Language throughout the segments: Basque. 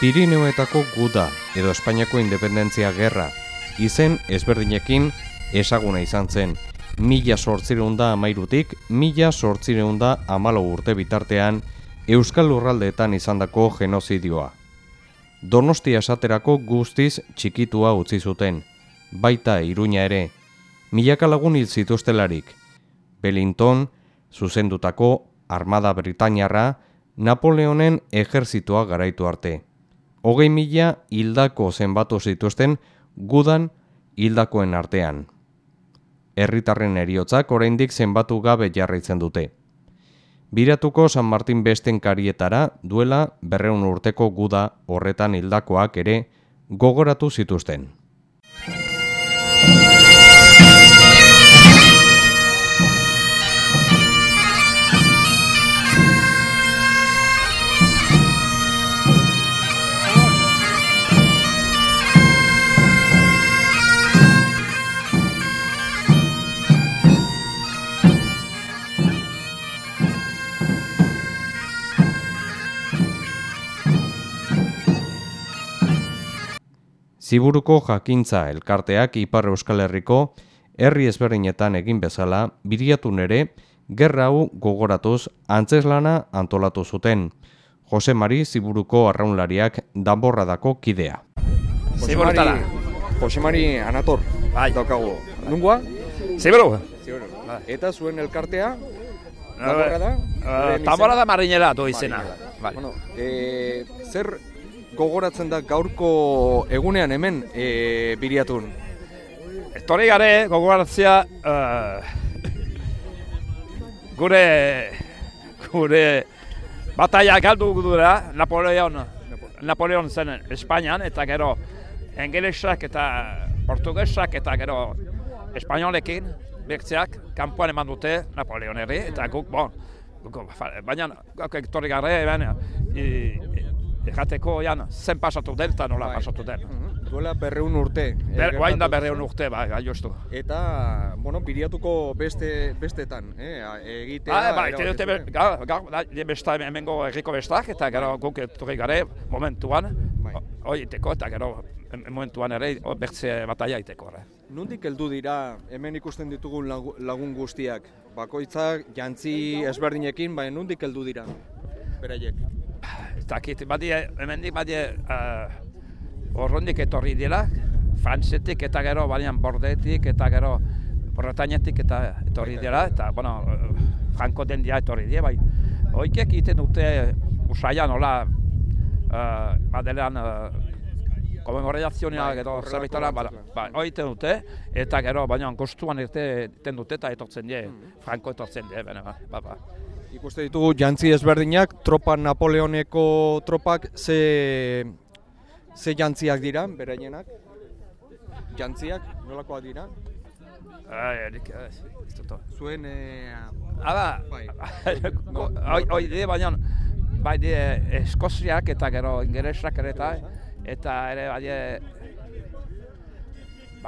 Pirineoetako guda edo Espainiako independentzia gerra izen ezberdinekin esaguna izan zen. Mila sortzireunda amairutik, mila sortzireunda amalo urte bitartean Euskal Lurraldeetan izandako genozidioa. Donostia esaterako guztiz txikitua utzi zuten, baita iruña ere, milaka lagun hil zituztelarik. Belinton, zuzendutako Armada Britainiarra, Napoleonen ejerzitoa garaitu arte. Hogei mila hildako zenbatu zituzten gudan hildakoen artean. Herritarren eriotzak oraindik zenbatu gabe jarraitzen dute. Biratuko San Martin besten karietara duela berreun urteko guda horretan hildakoak ere gogoratu zituzten. Ziburuko jakintza elkarteak Ipar Euskal Herriko herri ezberdinetan egin bezala biriatun ere gerra hau gogoratuz antzeslana antolatu zuten. Jose Mari Ziburuko arraunlariak danborradako kidea. Ziburutara. Jose Mari Anator, Bai. daukagu. Nungoa? Ziburu. Eta zuen elkartea, danborra da? Uh, Tambora da marinera du izena. Bai. Bueno, e, zer gogoratzen da gaurko egunean hemen e, biriatun? Etorri gare gogoratzea uh, gure gure batalla galdu dura Napoleon Napoleon zen Espainian eta gero Engelesak eta Portugesak eta gero Espainolekin bertzeak kanpoan eman dute Napoleoneri eta guk bon guk, baina guk etorri gare baina Ejateko, jan, zen pasatu den eta nola Bai. pasatu den. Duela berreun urte. e, Ber, guain da berreun urte, bai, gai justu. Eta, bueno, biriatuko beste, bestetan, eh? egitea... Ah, bai, te dute, gaur, da, je besta hemengo herriko bestak, eta gero guk etorri gare momentuan, Bai. hori iteko, eta gero momentuan ere bertze bataia iteko. Ere. Nondik heldu dira hemen ikusten ditugun lagu- lagun guztiak? Bakoitzak jantzi ezberdinekin, baina nondik heldu dira? Beraiek. Dakit, badie, hemendik badie, uh, horrondik etorri dira, Frantzetik eta gero, balian bordetik eta gero Bretainetik eta etorri dira, eta, bueno, eh, Franco den dia etorri dira, bai. Hoikek egiten dute usaian, hola, uh, badelean, uh, komemorazioa Bai, edo ba, batzuetan. ba, hori egiten dute, eta gero, baina gostuan erte egiten dute eta etortzen die, Mm. Franco etortzen die, bene, ba, ba, ba. Ikuste ditugu jantzi ezberdinak, tropa Napoleoneko tropak ze, ze jantziak dira, beraienak? Jantziak, nolakoak dira? Ai, eh, dut. Zuen, e, Aba, Bai. Go- hoi hoi die baina bai die Eskoziak eta gero Ingelesak ere eta eta ere bai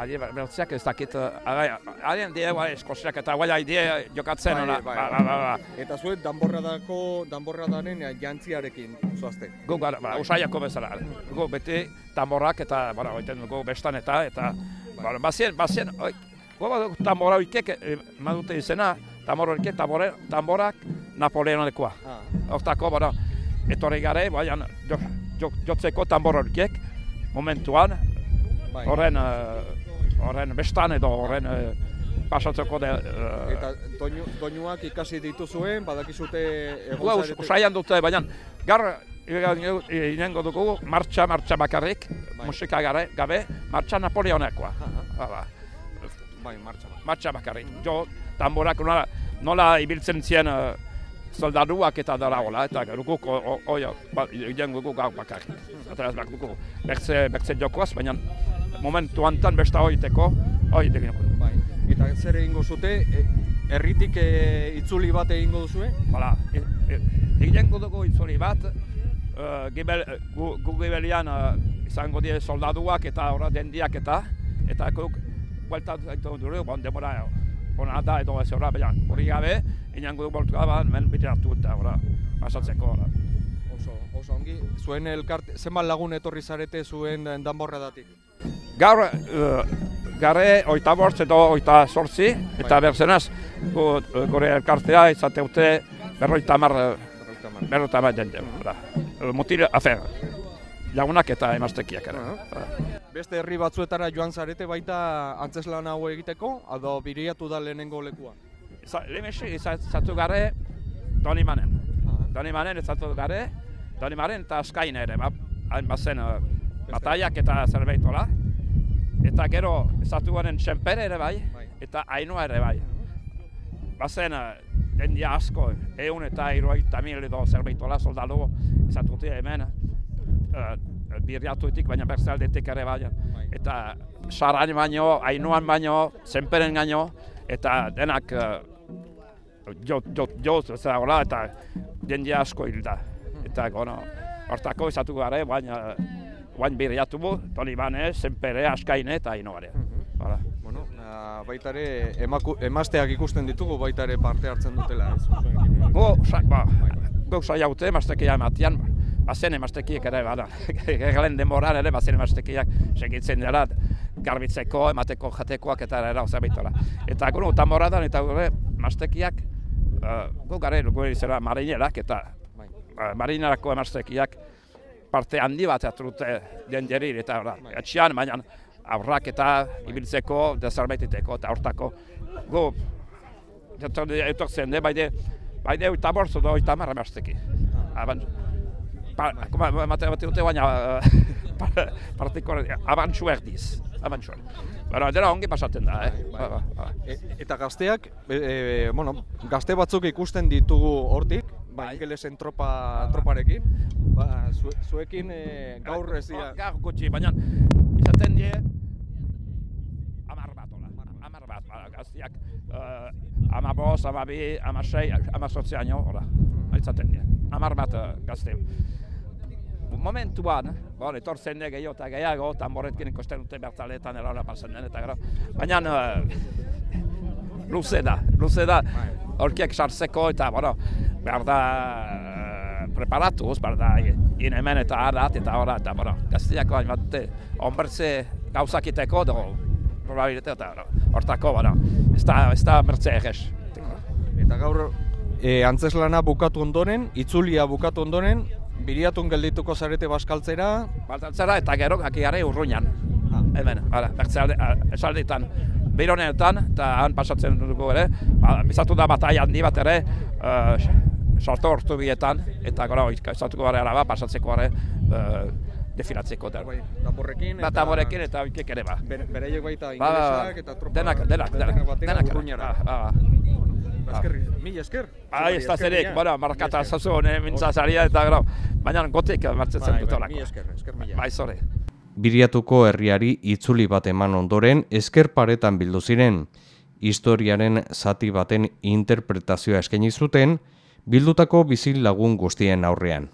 bai die bertziak ez dakit haien die bai Eskoziak eta bai die jokatzen Bai, bai, ba, bai. ba, ba, ba. eta zuen danborradako, danborradaren eh, jantziarekin zoazte. Gu gara, ba, usaiako bezala. Gu beti tamborrak eta, bara, oiten dugu bestan eta, eta, bara, bazien, bazien, oi, gu bat tambora oikek, eman dute izena, tambora oikek, tambore, tamborak Napoleonekoa. Ah, Hortako, bara, etorri gare, baian, jo, jo, jotzeko tambor horiek, momentuan, bai. horren, eh, horren bestan edo horren eh, pasatzeko de... eh, Eta doinu, doinuak ikasi dituzuen, badakizute zarete- usaian dute, baina, gar, inengo dugu, martxa, martxa bakarrik, Bai. musika gare, gabe, martxa Napoleonekoa. Hala, bai, martxa martxa bakarrik. Jo, tamborak nola, nola ibiltzen zien eh, soldaduak eta dara hola, eta guk, o- o- oio, ba, dugu gaur bakarrik. Eta ez bak dugu, bertze, bertze jokoaz, baina, momentu antan besta hoiteko, hoi dugu. Bai. Eta zer egingo zute, e, herritik e, itzuli bat egingo duzue? Hala, e, e, egingo dugu itzuli bat, uh, gibel, gu, gu gibelian uh, izango die soldaduak eta horra dendiak eta, eta guk, buelta dut dugu, bon, demora, ona da edo ez horra, baina hori gabe, inango dugu boltu gabe, men bideratu eta horra, pasatzeko horra. Oso, Oso ongi, zuen elkarte, zenbat lagun etorri zarete zuen eh, danborradatik? Gaur, uh, gare, oita bortz edo oita sortzi, eta Bai. berzenaz, gu, uh, gure elkartea izate dute berroita mar, hamar. berroita mar jende. Mutil, afer, lagunak eta emaztekiak ere. Beste herri batzuetara joan zarete baita antzeslan hau egiteko, edo biriatu da lehenengo lekua? Za- Lehenbeste izatu gare Donimanen. Donimanen izatu gare, Donimanen eta Askain ere, ba, hain bazen bataiak eta zerbaitola. Eta gero izatu garen Txempere ere bai, Bai. eta Ainua ere bai. Bazen jendia asko, egun eta iroita mil edo zerbaitola soldadu izatu dute hemen. Uh, birriatuetik, baina berzaldetik ere bai. Bai. Eta Saran baino, Ainuan baino, Zenperen gaino, eta denak uh, jo, jo, jo, zera hola, eta jende asko hilda. Eta, bueno, hortako izatu gare, baina guain birriatu Tolibane, Zenpere, Askaine eta Ainuare. Hala. Bueno, na, baita ere emaku, emazteak ikusten ditugu baita ere parte hartzen dutela, ez? Gu, sa, ba, guk saia haute emastekia ematian, bazen emastekiek ere, bada, egalen demoran ere, bazen emastekiak segitzen dela, garbitzeko, emateko, jatekoak eta era osabitora. Eta gure tamoradan eta gure emastekiak, uh, gu gare, gure izera marinerak eta Bai. uh, marinerako emastekiak parte handi bat atrute jenderir eta ora, Bai. etxean, baina aurrak eta ibiltzeko, desarbaititeko eta hortako. Gu, etortzen de, baide, baide oita bortz edo oita marra emasteki. Aban, pa, kuma, emate bat dute baina eh, partiko abantxu erdiz. Abantxu Bueno, dela ongi pasatzen da, eh? Ba, ba, ba. E, eta gazteak, e, e, bueno, gazte batzuk ikusten ditugu hortik, ba, Bai. ingelesen tropa, troparekin, ba, zue, zuekin e, gaur ez dira, Gaur gutxi, baina izaten die amar bat, hola. Amar bat, ba, gaztiak uh, ama bost, ama bi, ama sei, ama sortzi año, hola. Izaten die. Amar bat uh, gazte. Momentuan, bon, etortzen die gehiago eta gehiago, tamboretkin ikusten dute bertaletan erora pasen den, eta gero. Baina uh, luze da, luze da. Horkiek sartzeko eta, bueno, behar da eh, preparatuz, behar da in hemen eta arat eta ora, eta, bueno, gaztiako hain bat dute, onbertze gauzakiteko dugu, probabilitate eta, hortako, bueno, ez da, ez da mertze egez. eta gaur e, antzeslana bukatu ondoren, itzulia bukatu ondoren, biriatun geldituko zarete baskaltzera, Baltantzera eta gero gaki gare urruñan. Ah. Hemen, hala, bertze esaldetan, Bironetan, eta han pasatzen dugu ere, ba, bizatu da batai handi bat ere, uh, sortu hortu bietan, eta gero izatuko gara araba, pasatzeko ere, uh, defilatzeko da. bai, danborrekin, Eta morekin eta oikek ere ba. bere, bereiek baita Ba, ba, ingelesak eta tropa, denak, denak, denak, denak, urruñara. Ba, ba, Ba, Eskerri, mil esker. Ai, ez da eskerri, bueno, markata zazu, ne, mintzazaria eta gero, baina gotik martzetzen Bai, dut bai, horako. mila esker, esker mila. Bai, zore. Biriatuko herriari itzuli bat eman ondoren esker paretan bildu ziren. Historiaren zati baten interpretazioa eskaini zuten bildutako bizi lagun guztien aurrean.